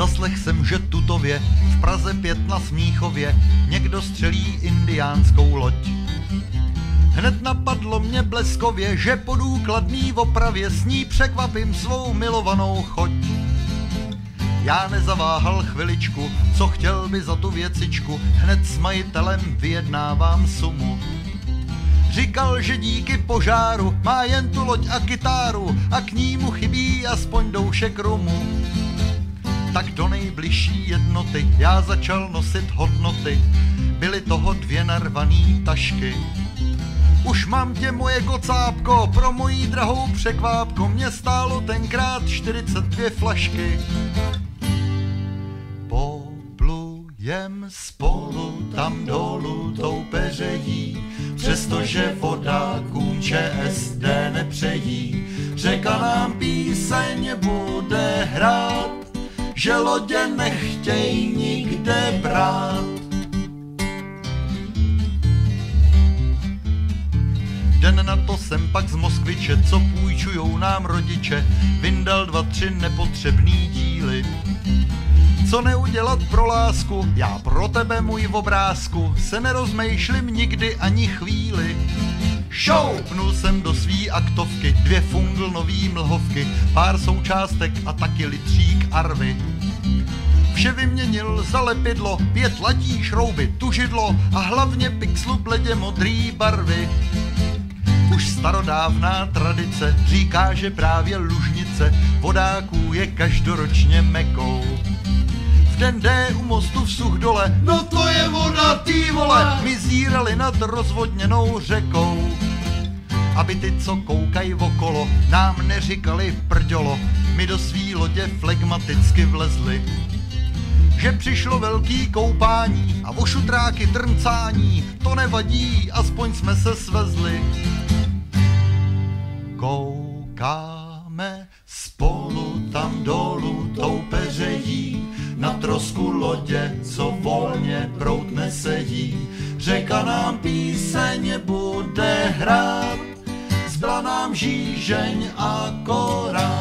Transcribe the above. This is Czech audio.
Zaslech jsem, že tutově v Praze pět na Smíchově někdo střelí indiánskou loď. Hned napadlo mě bleskově, že po důkladný opravě s ní překvapím svou milovanou choť. Já nezaváhal chviličku, co chtěl by za tu věcičku, hned s majitelem vyjednávám sumu. Říkal, že díky požáru má jen tu loď a kytáru a k ní mu chybí aspoň doušek rumu. Tak do nejbližší jednoty já začal nosit hodnoty, byly toho dvě narvaný tašky. Už mám tě moje kocápko, pro mojí drahou překvápko mě stálo tenkrát 42 flašky. Poplujem spolu tam dolů tou peřejí, přestože vodákům ČSD nepřejí. Řeka nám píseň bude hrát, že lodě nechtěj nikde brát. Den na to jsem pak z Moskviče, co půjčujou nám rodiče, vyndal dva, tři nepotřebný díly. Co neudělat pro lásku, já pro tebe můj v obrázku, se nerozmýšlím nikdy ani chvíli. Šoupnul jsem do svý aktovky dvě fungl nový mlhovky, pár součástek a taky litřík arvy. Vše vyměnil za lepidlo, pět latí šrouby, tužidlo a hlavně pixlu bledě modrý barvy. Už starodávná tradice říká, že právě lužnice vodáků je každoročně mekou. V den D u mostu v Suchdole, no to je voda, ty vole, my zírali nad rozvodněnou řekou. Aby ty, co koukají okolo, nám neříkali prďolo, my do svý lodě flegmaticky vlezli že přišlo velký koupání a o šutráky drncání, to nevadí, aspoň jsme se svezli. Koukáme spolu tam dolů tou peřejí, na trosku lodě, co volně prout nesedí. Řeka nám píseň bude hrát, zbyla nám žížeň a korát.